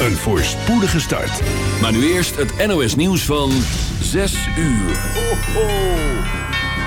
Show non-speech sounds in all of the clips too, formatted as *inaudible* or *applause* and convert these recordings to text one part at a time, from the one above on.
een voorspoedige start. Maar nu eerst het NOS nieuws van 6 uur. Ho.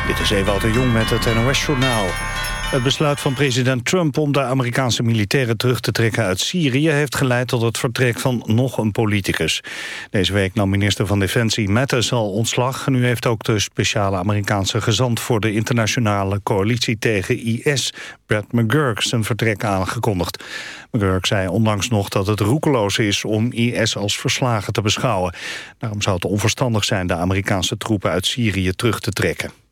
Dit is Ewout de Jong met het NOS-journaal. Het besluit van president Trump om de Amerikaanse militairen terug te trekken uit Syrië... heeft geleid tot het vertrek van nog een politicus. Deze week nam minister van Defensie Mattis al ontslag. Nu heeft ook de speciale Amerikaanse gezant... voor de internationale coalitie tegen IS, Brad McGurk, zijn vertrek aangekondigd. McGurk zei onlangs nog dat het roekeloos is om IS als verslagen te beschouwen. Daarom zou het onverstandig zijn de Amerikaanse troepen uit Syrië terug te trekken.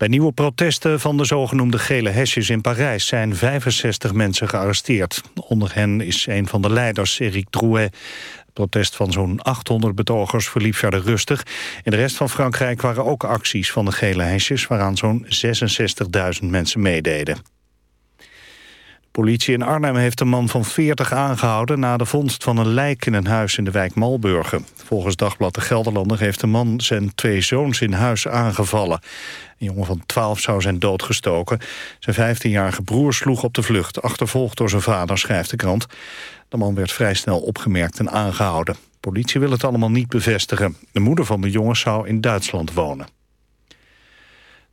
Bij nieuwe protesten van de zogenoemde gele hesjes in Parijs zijn 65 mensen gearresteerd. Onder hen is een van de leiders, Eric Drouet. Het protest van zo'n 800 betogers verliep verder rustig. In de rest van Frankrijk waren ook acties van de gele hesjes... waaraan zo'n 66.000 mensen meededen. Politie in Arnhem heeft een man van 40 aangehouden... na de vondst van een lijk in een huis in de wijk Malburgen. Volgens Dagblad de Gelderlander heeft de man zijn twee zoons in huis aangevallen. Een jongen van 12 zou zijn doodgestoken. Zijn 15-jarige broer sloeg op de vlucht, achtervolgd door zijn vader, schrijft de krant. De man werd vrij snel opgemerkt en aangehouden. Politie wil het allemaal niet bevestigen. De moeder van de jongens zou in Duitsland wonen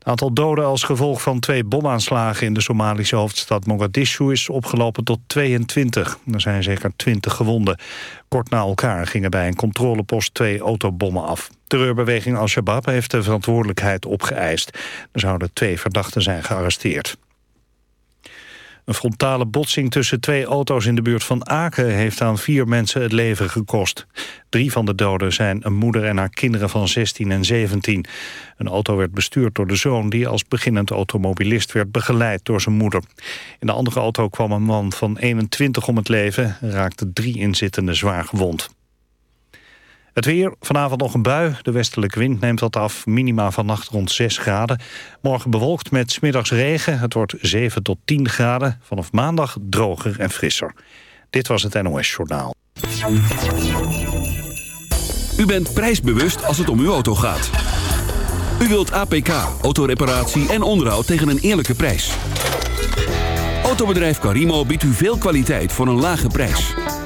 aantal doden als gevolg van twee bomaanslagen in de Somalische hoofdstad Mogadishu is opgelopen tot 22. Er zijn zeker 20 gewonden. Kort na elkaar gingen bij een controlepost twee autobommen af. Terreurbeweging Al-Shabaab heeft de verantwoordelijkheid opgeëist. Er zouden twee verdachten zijn gearresteerd. Een frontale botsing tussen twee auto's in de buurt van Aken... heeft aan vier mensen het leven gekost. Drie van de doden zijn een moeder en haar kinderen van 16 en 17. Een auto werd bestuurd door de zoon... die als beginnend automobilist werd begeleid door zijn moeder. In de andere auto kwam een man van 21 om het leven... en raakte drie inzittenden zwaar gewond. Het weer, vanavond nog een bui. De westelijke wind neemt wat af. Minima vannacht rond 6 graden. Morgen bewolkt met smiddags regen. Het wordt 7 tot 10 graden. Vanaf maandag droger en frisser. Dit was het NOS Journaal. U bent prijsbewust als het om uw auto gaat. U wilt APK, autoreparatie en onderhoud tegen een eerlijke prijs. Autobedrijf Carimo biedt u veel kwaliteit voor een lage prijs.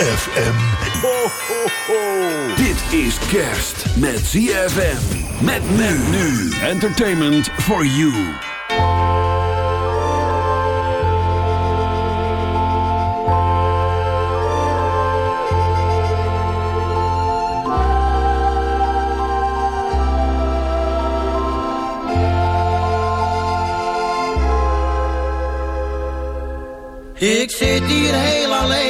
ZFM. Ho, ho, ho. Dit is kerst met ZFM. Met men nu. Entertainment for you. Ik zit hier heel alleen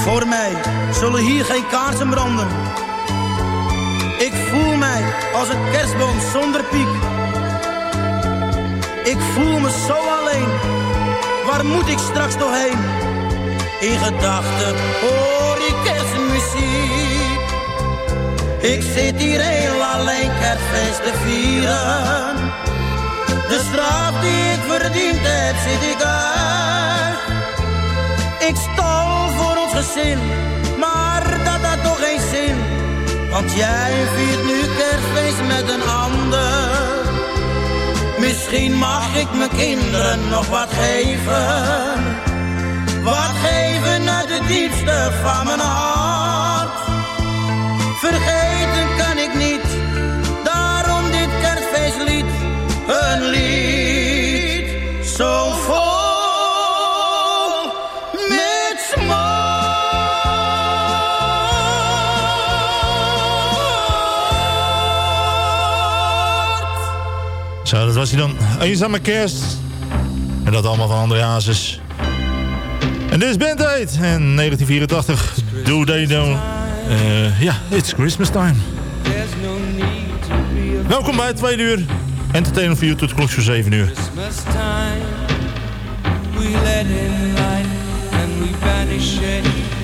Voor mij zullen hier geen kaarsen branden. Ik voel mij als een kerstboom zonder piek. Ik voel me zo alleen, waar moet ik straks nog heen? In gedachten hoor ik kerstmuziek. Ik zit hier heel alleen kerstfeest te vieren. De straf die ik verdiend heb, zit ik uit. Ik ons gezin, maar dat had toch geen zin. Want jij viert nu kerstfeest met een ander. Misschien mag ik mijn kinderen nog wat geven. Wat geven uit het diepste van mijn hart. Vergeten was hij dan. Eenzame kerst. En dat allemaal van André Hazes. En dit is Band Aid. En 1984. Do They Know. Uh, ja, it's Christmas time. Welkom bij het tweede uur. Entertainment voor u tot klok voor 7 uur. We let in and we banish it.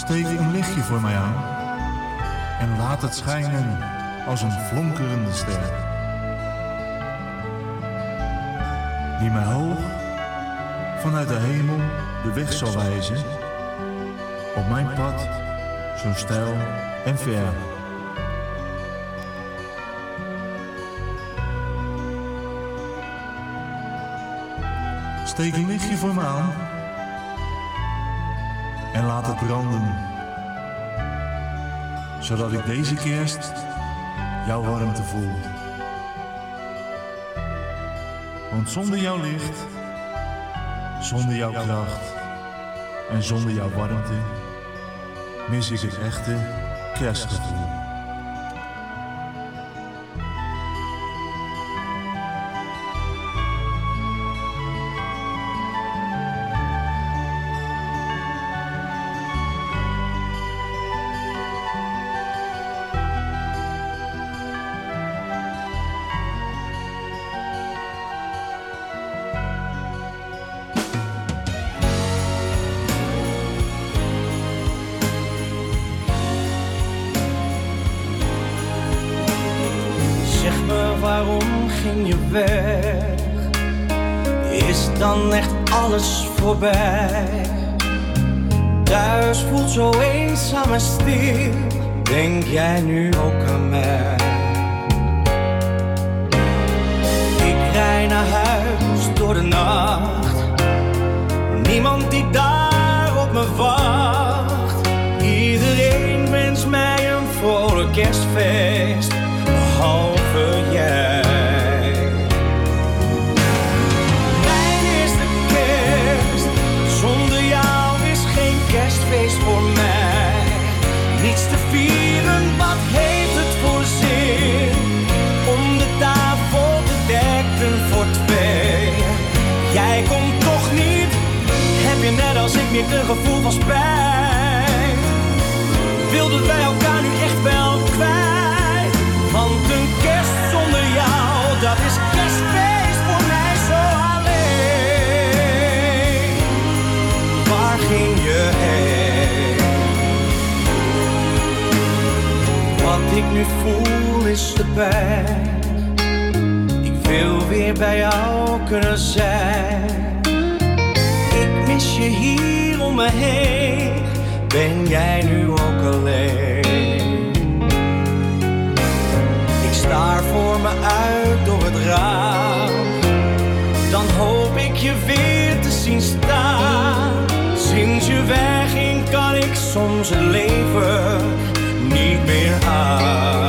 Steek een lichtje voor mij aan en laat het schijnen als een flonkerende ster. Die mij hoog vanuit de hemel de weg zal wijzen. Op mijn pad, zo steil en ver. Steek een lichtje voor me aan laat het branden. Zodat ik deze kerst jouw warmte voel. Want zonder jouw licht, zonder jouw kracht en zonder jouw warmte mis ik het echte kerstgevoel. Nu ook aan mij? Ik rij naar huis door de nacht. Niemand die daar gevoel van spijt? Wilden wij elkaar nu echt wel kwijt? Want een kerst zonder jou, dat is kerstfeest voor mij zo alleen. Waar ging je heen? Wat ik nu voel is de pijn. Ik wil weer bij jou kunnen zijn. Mis je hier om me heen. Ben jij nu ook alleen? Ik staar voor me uit door het raam. Dan hoop ik je weer te zien staan. Sinds je wegging kan ik soms het leven niet meer aan.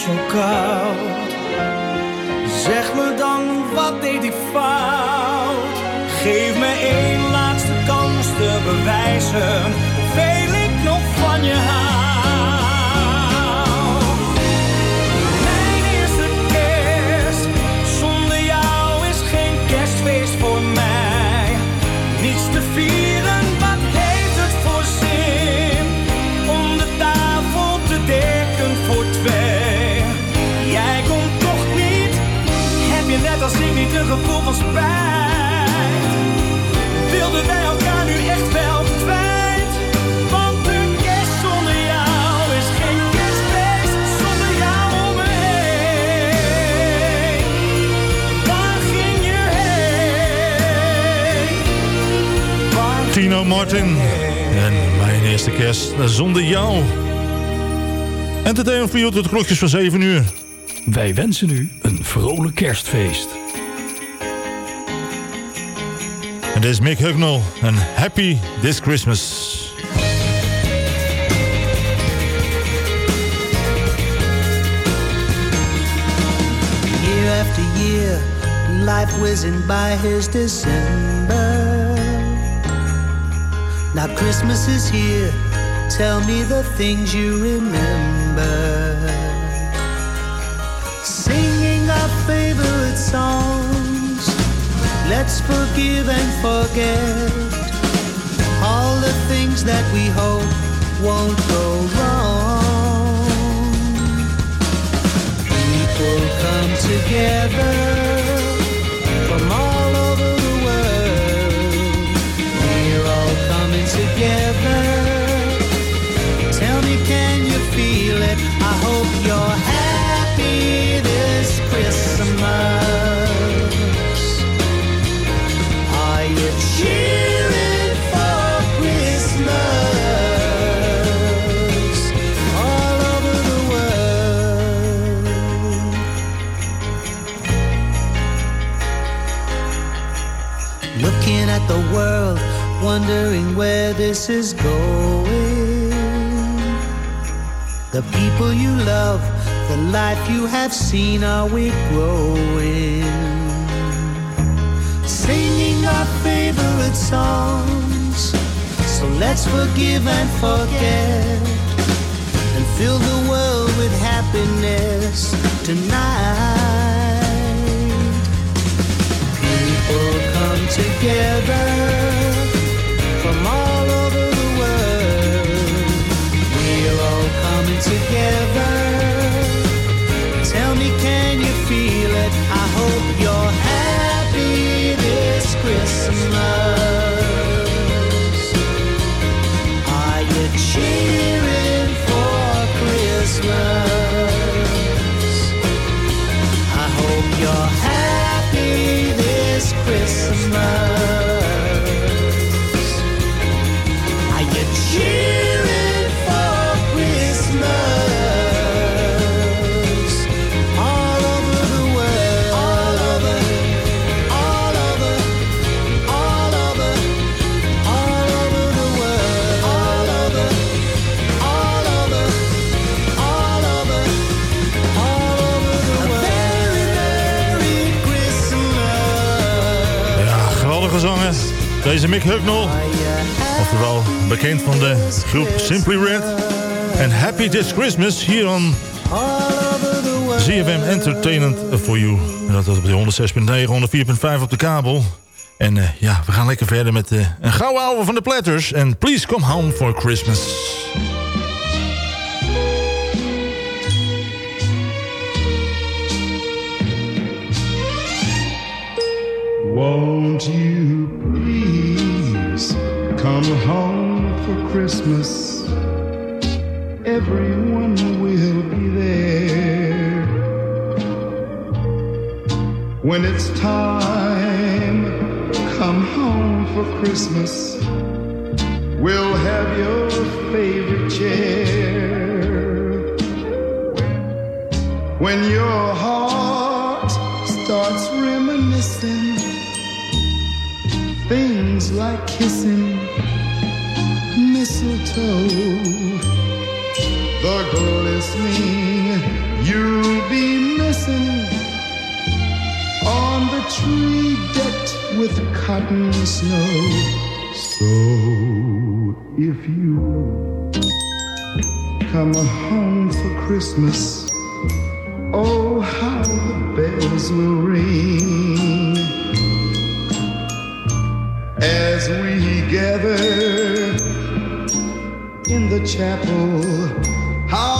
Ons nu van spijt. Wilden wij elkaar nu echt wel kwijt? Want een kerst zonder jou is geen kerstfeest zonder jou om me heen. Waar ging je heen? Tino Martin en mijn eerste kerst zonder jou. Entertainment Field, het klokjes van 7 uur. Wij wensen u een vrolijk kerstfeest. En dit is Mick Hucknall. En Happy This Christmas. Year after year, life whizzing by his December. Now Christmas is here. Tell me the things you remember. Let's forgive and forget all the things that we hope won't go wrong. People come together from all over the world. We're all coming together. Tell me, can you feel it? I hope you're happy this Christmas. The world, wondering where this is going. The people you love, the life you have seen, are we growing? Singing our favorite songs. So let's forgive and forget and fill the world with happiness tonight. Come together from all over the world. We're all together. Tell me, can you feel it? I hope you're happy this Christmas. Are you cheering for Christmas? Christmas. Mick Hucknall. Oftewel bekend van de groep Simply Red. En Happy This Christmas hier aan ZFM Entertainment for You. En dat op de 106.9, 104.5 op de kabel. En eh, ja, we gaan lekker verder met eh, een gouden ouwe van de Platters. En Please Come Home for Christmas. Won't you come home for Christmas? Everyone will be there. When it's time, come home for Christmas. We'll have your favorite chair. When your heart starts reminiscing things like kissing the glistening you'll be missing on the tree decked with cotton snow. So if you come home for Christmas, oh how the bells will ring as we gather in the chapel. How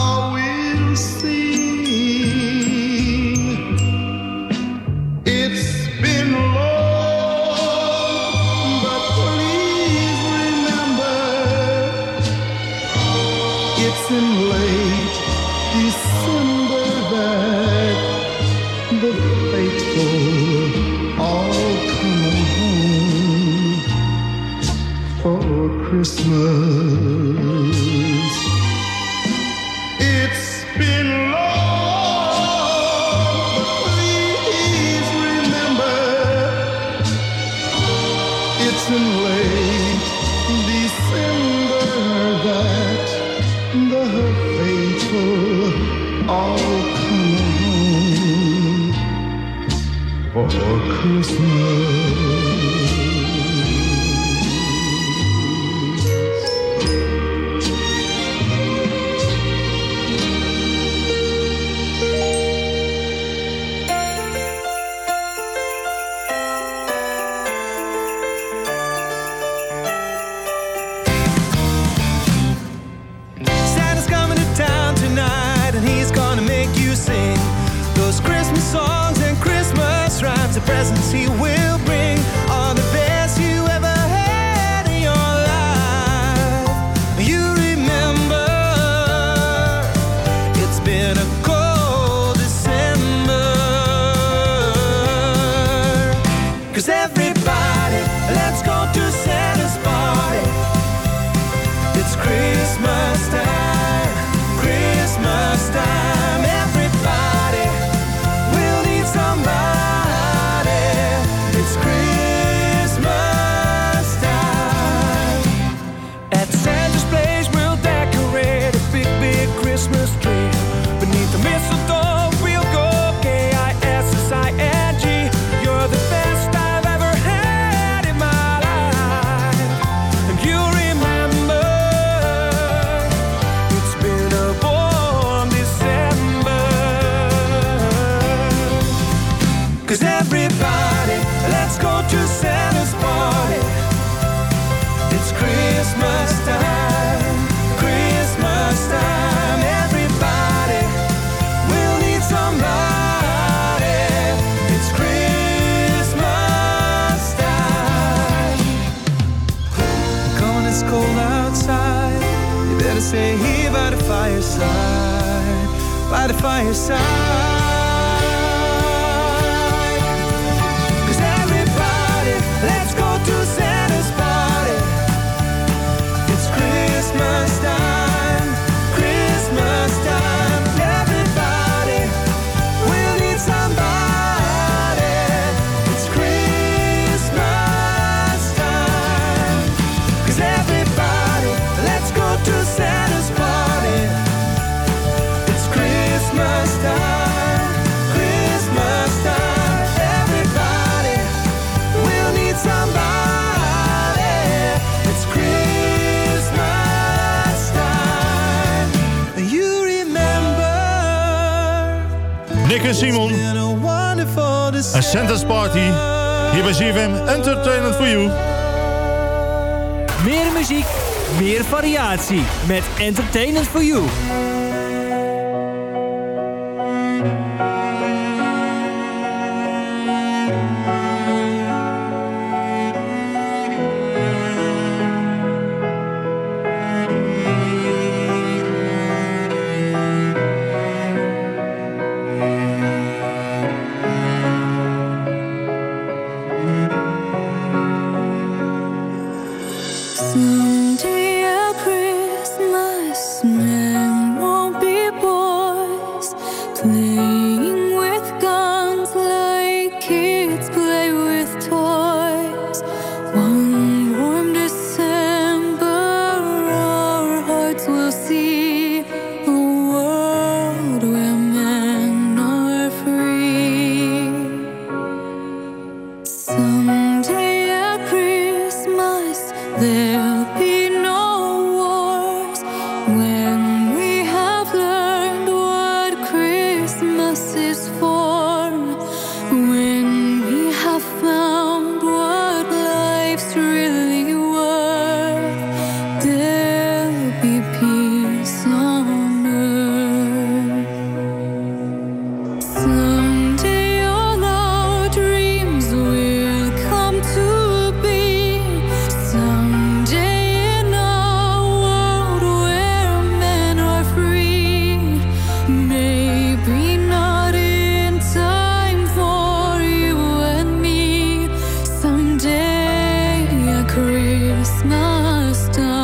by your side. Nick en Simon. Een Santa's Party. Hier bij ZFM Entertainment for You. Meer muziek, meer variatie. Met Entertainment for You. Christmas time.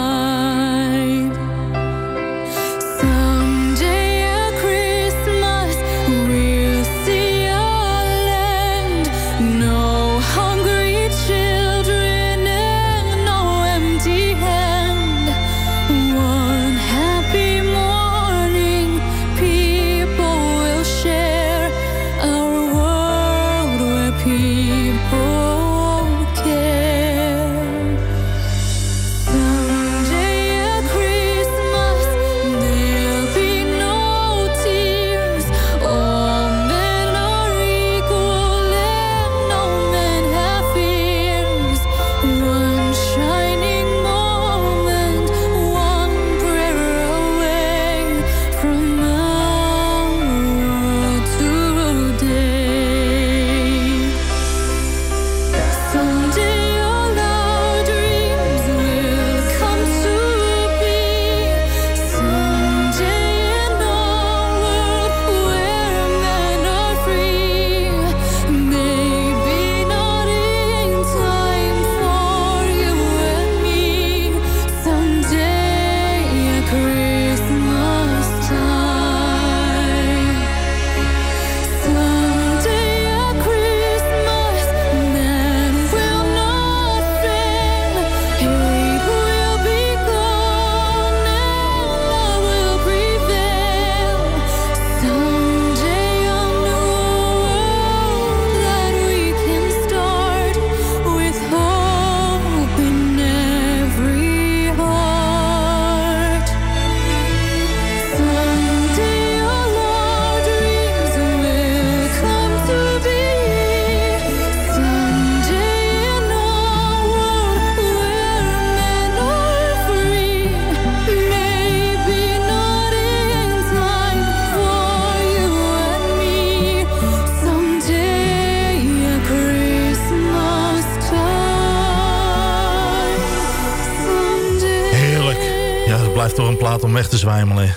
Weg te zwijmelen.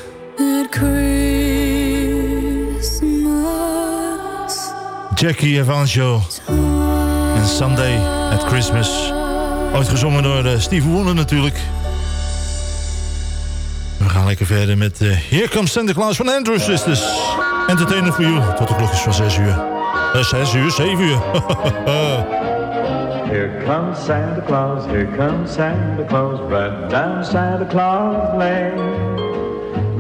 Jackie Evancho en Sunday at Christmas. Ooit gezongen door eh, Steve Wonder natuurlijk. We gaan lekker verder met eh, Here Comes Santa Claus van Andrew Sisters. Entertainer voor you tot de klokjes van 6 uur. Eh, 6 uur, 7 uur. *laughs* Here comes Santa Claus, here comes Santa Claus, right down Santa Claus Lane.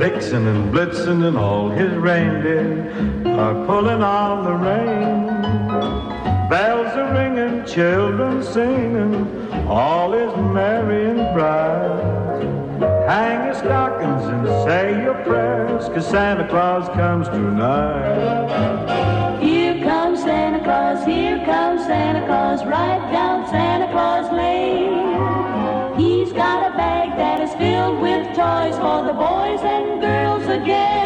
Vixen and Blitzen and all his reindeer are pulling on the rein. Bells are ringing, children singing, all is merry and bright. Hang your stockings and say your prayers, cause Santa Claus comes tonight. Here comes Santa Claus, here comes Santa Claus, right with toys for the boys and girls again.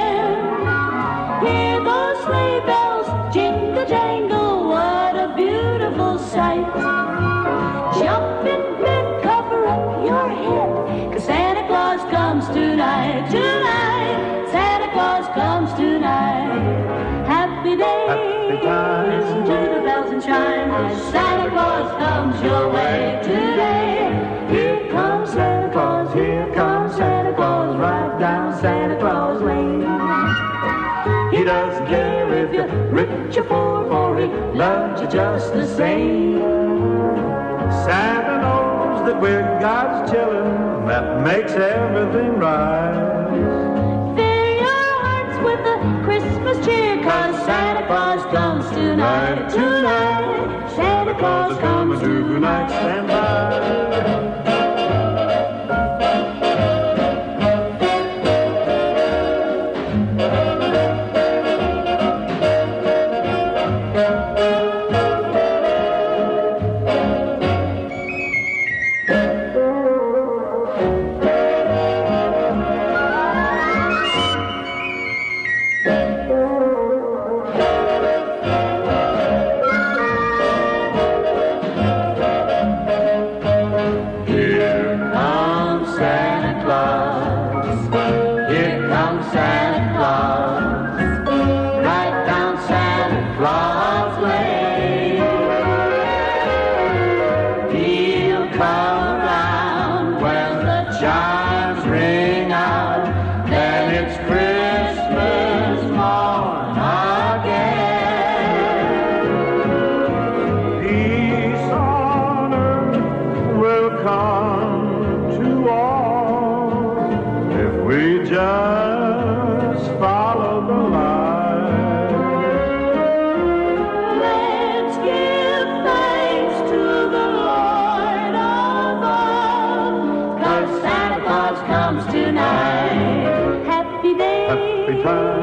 Loves you just the same. Santa knows that we're God's children, that makes everything right. Fill your hearts with the Christmas cheer, cause Santa Claus comes tonight, tonight. Santa Claus comes tonight, stand by.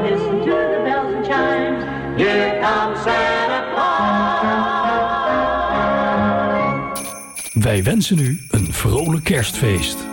Listen to the bells and chimes. Here comes Santa Claus. Wij wensen u een vrolijk kerstfeest.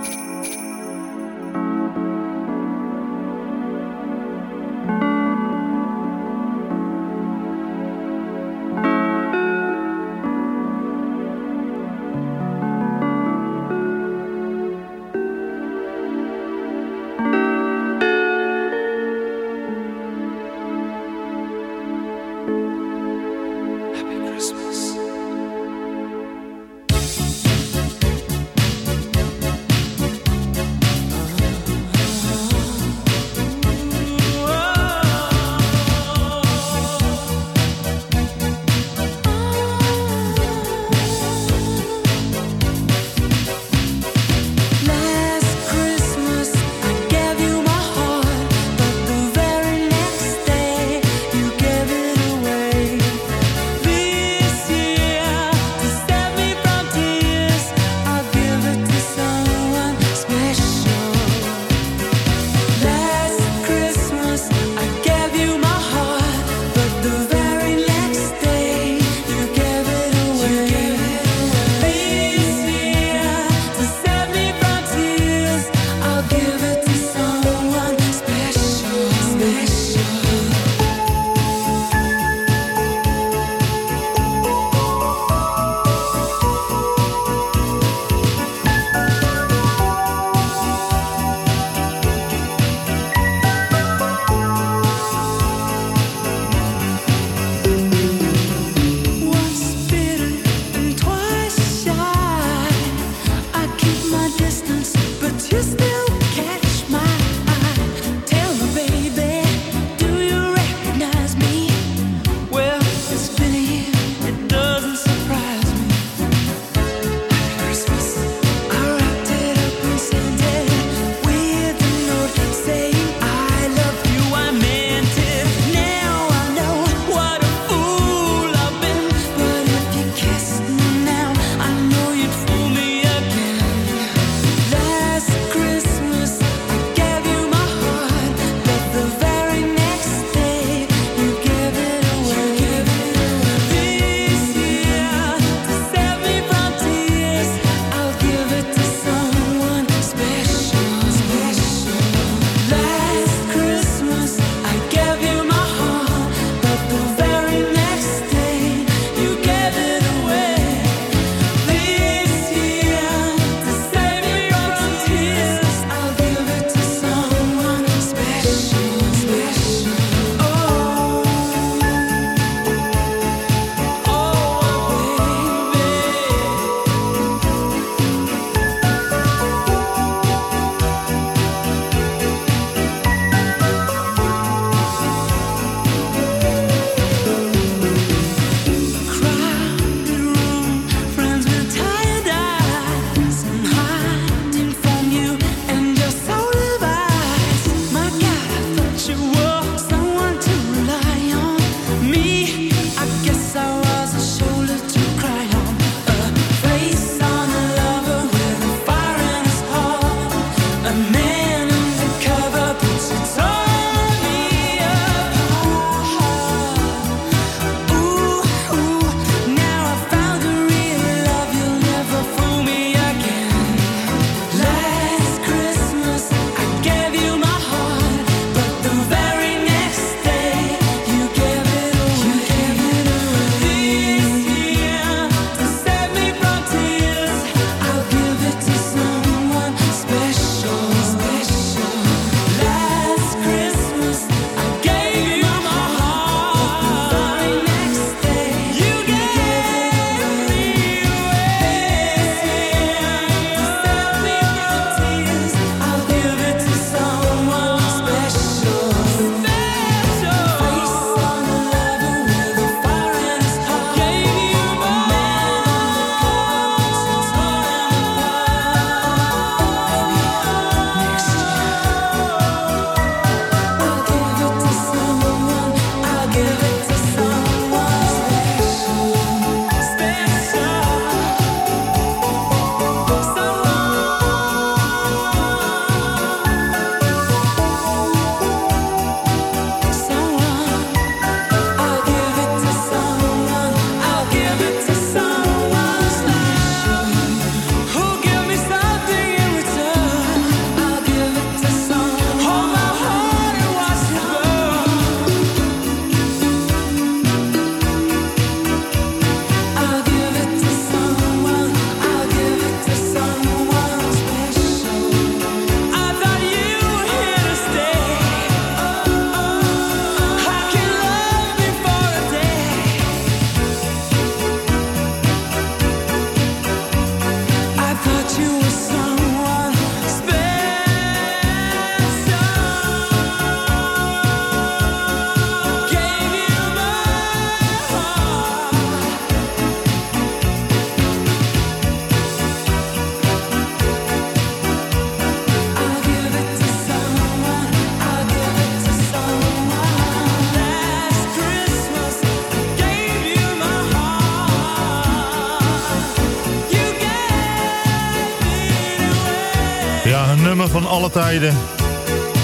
Alle tijden.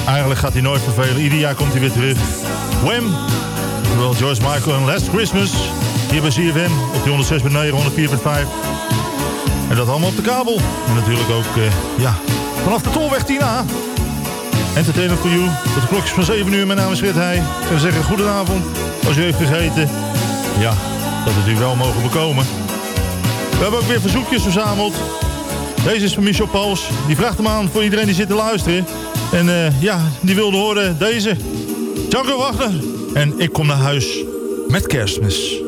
Eigenlijk gaat hij nooit vervelen. Ieder jaar komt hij weer terug. Wham! Terwijl George Michael en Last Christmas. Hier bij CFM op die 106.9, 104.5. En dat allemaal op de kabel. En natuurlijk ook, eh, ja, vanaf de Tolweg 10A. Entertainer for you. Tot de klokjes van 7 uur. Mijn naam is Fred Heij. Ik zou zeggen, goedenavond. Als u heeft vergeten, ja, dat het u wel mogen bekomen. We hebben ook weer verzoekjes verzameld. Deze is van Michel Pauls. Die vraagt hem aan voor iedereen die zit te luisteren. En eh, ja, die wilde horen deze. Django Wagner. En ik kom naar huis met kerstmis.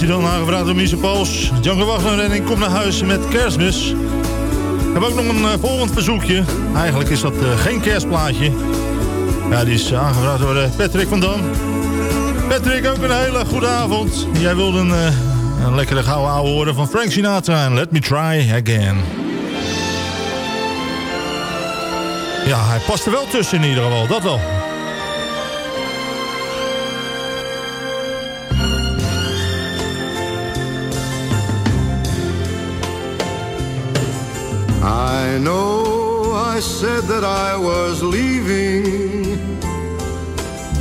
Nou, dan aangevraagd door Michel Pauls. Django Wagner en ik kom naar huis met kerstmis. We hebben ook nog een eh, volgend verzoekje. Eigenlijk is dat eh, geen kerstplaatje. Ja, die is aangevraagd door eh, Patrick van Dam. Patrick, ook een hele goede avond. Jij wilde een, een lekkere gouden ouwe horen van Frank Sinatra en Let Me Try Again. Ja, hij past er wel tussen in ieder geval, dat wel. I know I said that I was leaving,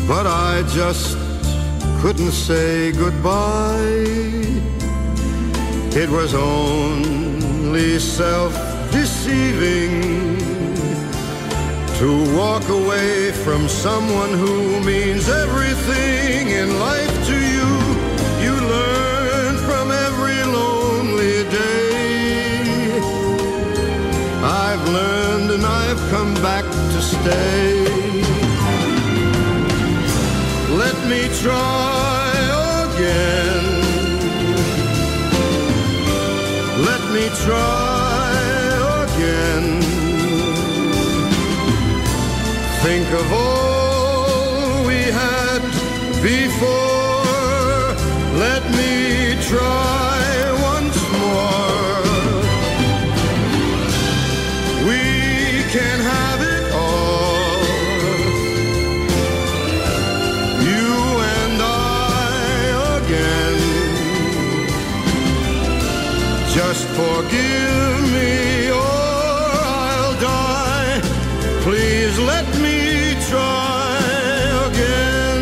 but I just couldn't say goodbye. It was only self deceiving to walk away from someone who means everything in life learned and I've come back to stay. Let me try again. Let me try again. Think of all we had before. Let me try me or I'll die. Please let me try again.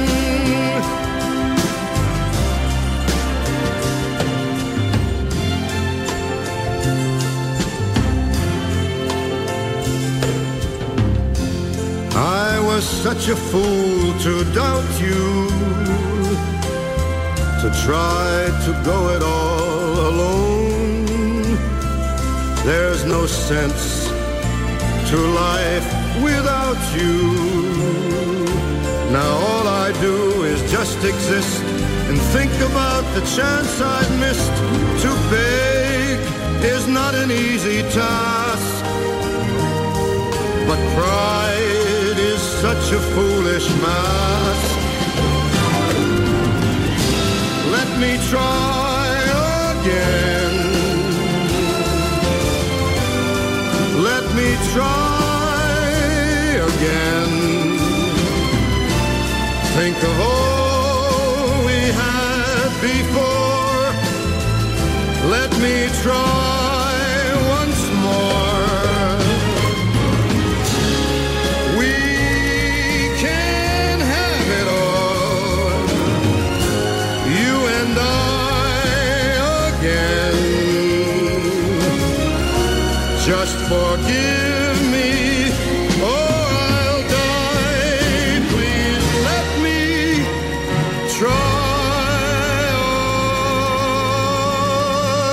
I was such a fool to doubt you, to try to go it all alone. There's no sense to life without you. Now all I do is just exist and think about the chance I've missed. To beg is not an easy task. But pride is such a foolish mask. Let me try again. Me try again. Think of all we had before. Let me try forgive me or I'll die. Please let me try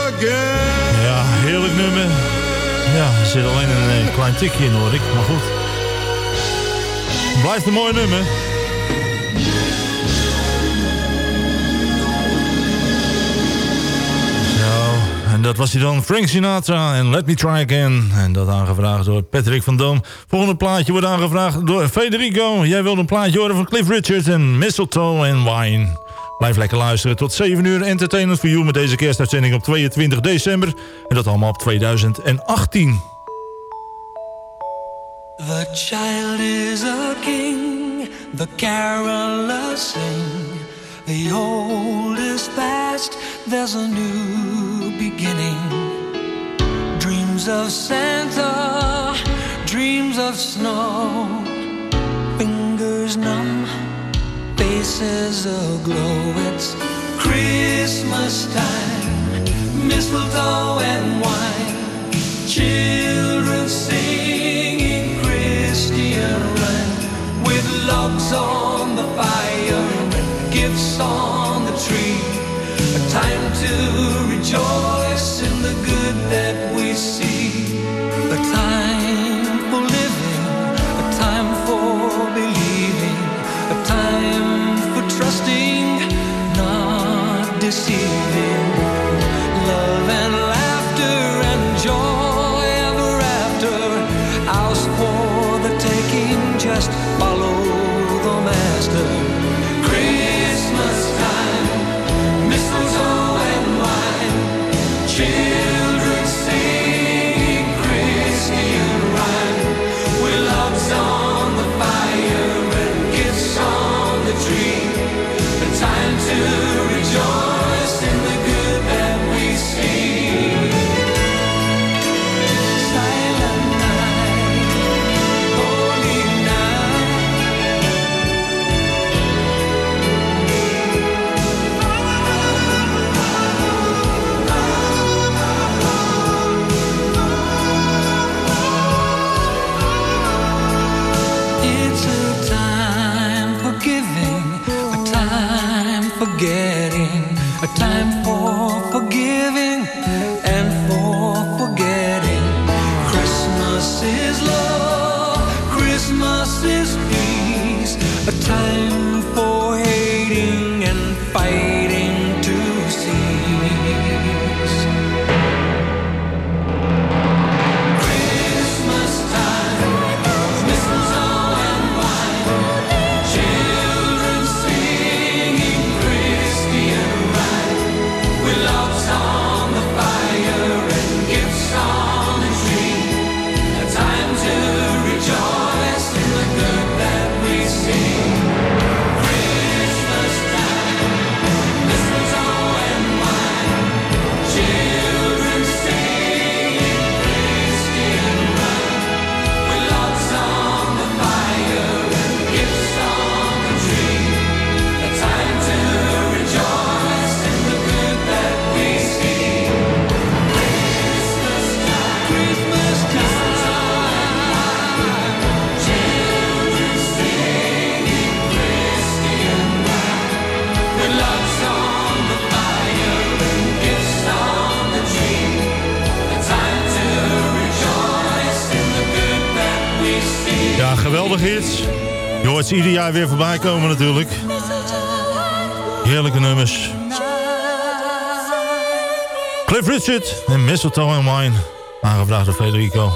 again. Ja, heerlijk nummer. Ja, er zit alleen een eh, klein tikje in hoor ik, maar goed. Blijft een mooi nummer. En dat was hij dan, Frank Sinatra en Let Me Try Again. En dat aangevraagd door Patrick van Dam. Volgende plaatje wordt aangevraagd door Federico. Jij wilde een plaatje horen van Cliff Richard en Mistletoe en Wine. Blijf lekker luisteren tot 7 uur Entertainment for You... met deze kerstuitzending op 22 december. En dat allemaal op 2018. The child is a king, the carolers sing. The old is past, there's a new beginning. Dreams of Santa, dreams of snow. Fingers numb, faces aglow. It's Christmas time, mistletoe and wine. Children singing Christian rhyme with logs on the fire gifts on the tree. Time to rejoice in the good that we see. dream, a time to geweldig hits. Je hoort ze ieder jaar weer voorbij komen natuurlijk. Heerlijke nummers. Cliff Richard en Mistletoe and Wine. Aangevraagd door Federico.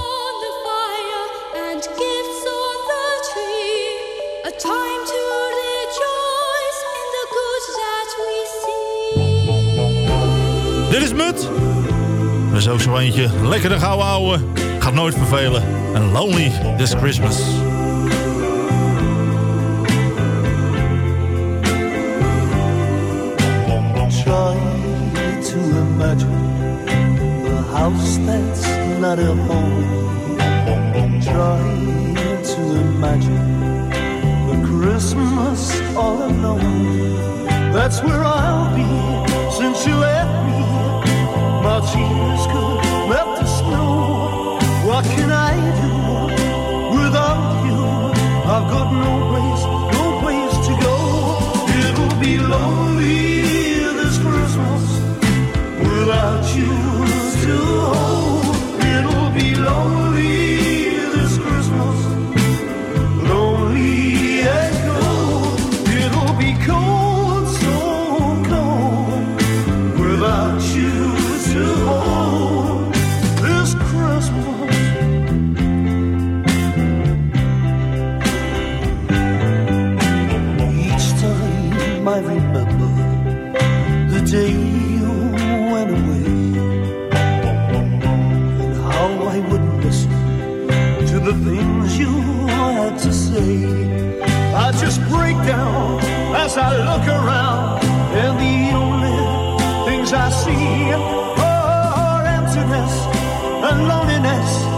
Dit is Mut. Dat is ook zo eentje. Lekker de gouden ouwe. Gaat nooit vervelen. En Lonely This Christmas. House that's not a home. Try to imagine a Christmas all alone. That's where I'll be since you left me. My tears could as I look around, and the only things I see. Are emptiness and loneliness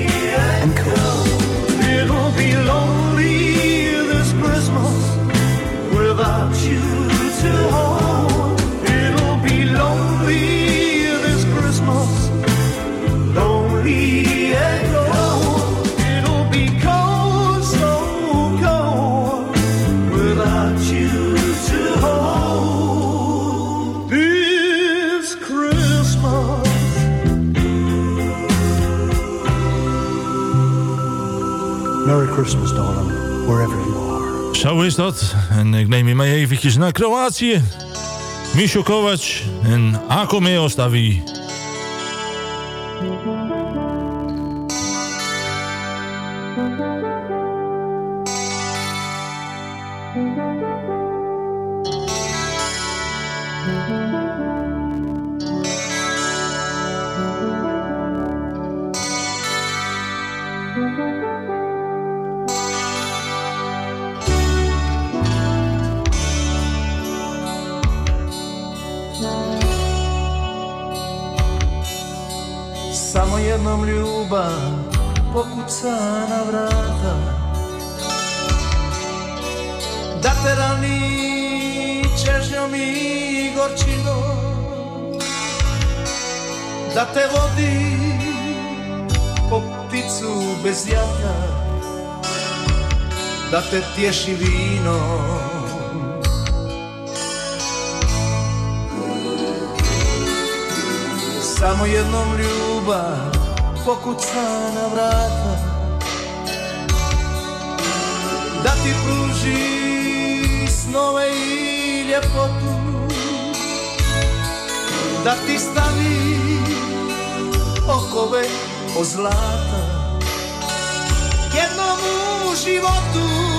Merry Christmas, darling, wherever you are. Zo is dat. En ik neem je mee eventjes naar Kroatië. Mišo Kovac en Ako me Te tješi vinom Samo jednom ljubav pokuca na vrata Da ti pruži snove i ljepotu Da ti stavi okove od zlata. Jednom u životu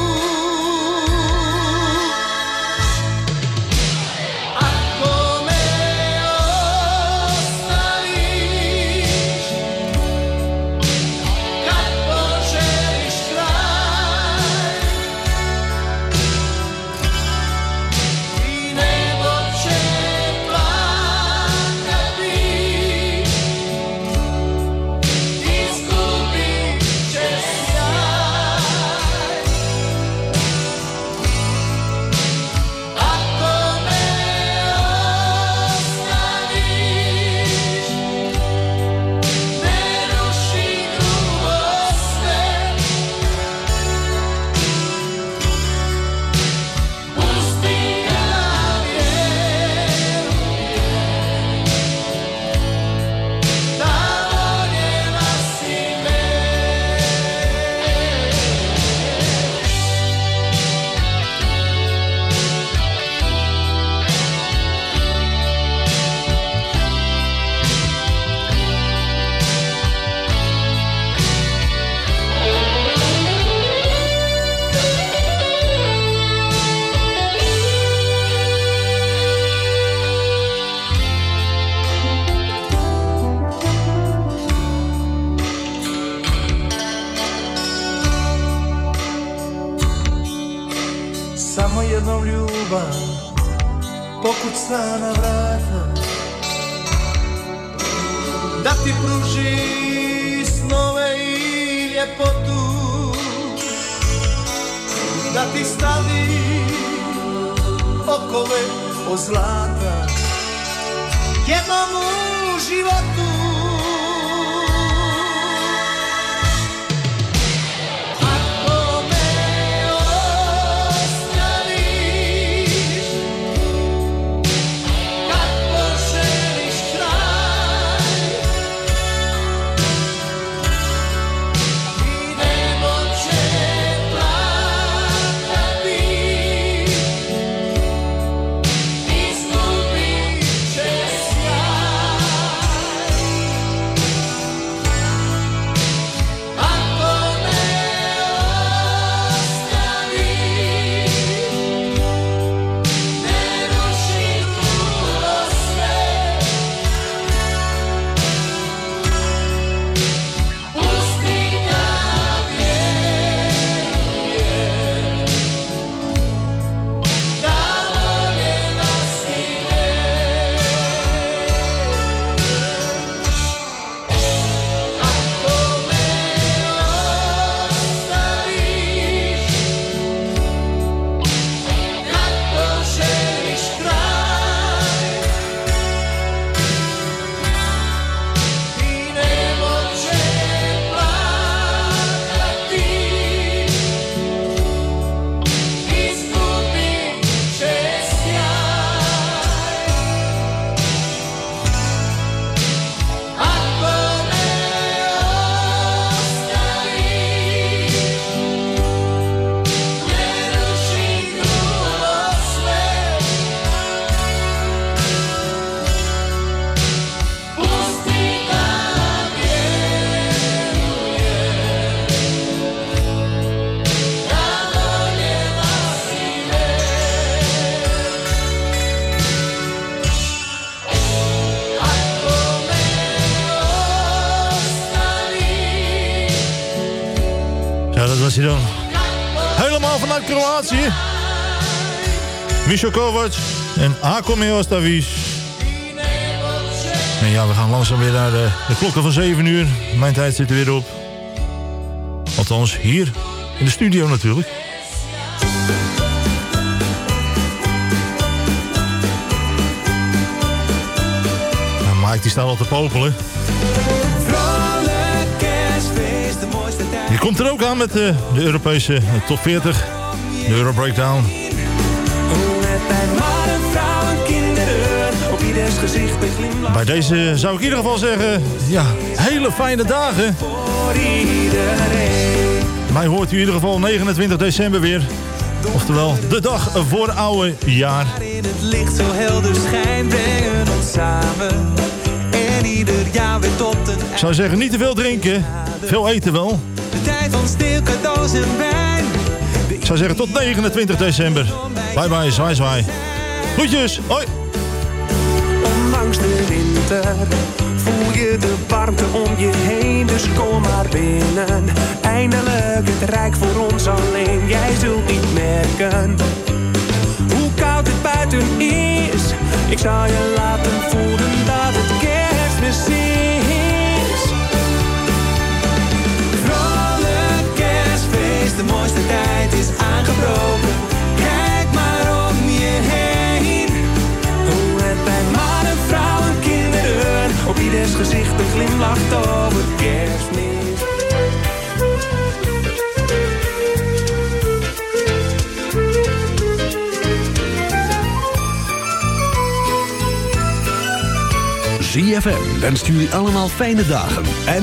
Mišo Kovac en Ako Meostavic. En ja, we gaan langzaam weer naar de, de klokken van 7 uur. Mijn tijd zit er weer op. Althans, hier in de studio natuurlijk. Nou, Mike die staat al te popelen. De. Die komt er ook aan met eh, de Europese eh, top 40. De Euro Breakdown. Ieders gezicht Bij deze zou ik in ieder geval zeggen... Ja, hele fijne dagen. voor iedereen. Mij hoort u in ieder geval 29 december weer. Oftewel, de dag voor oude jaar. In het licht zo helder schijnt, brengen ons samen. En ieder jaar weer tot een Ik zou zeggen, niet te veel drinken. Veel eten wel. De tijd van stil cadeaus en wijn. Ik zou zeggen, tot 29 december. Bye bye, zwaai zwaai. Groetjes, hoi. Ondanks de winter voel je de warmte om je heen, dus kom maar binnen. Eindelijk het rijk voor ons alleen, jij zult niet merken hoe koud het buiten is. Ik zal je laten voelen dat het kerstmis is. Vrolijk kerstfeest, de mooiste tijd is aangebroken. Ieders gezicht een glimlach over kerstmis. ZFM wenst jullie allemaal fijne dagen. En